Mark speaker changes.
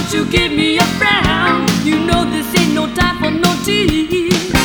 Speaker 1: don't you give me a frown. You know this ain't no time for no tea.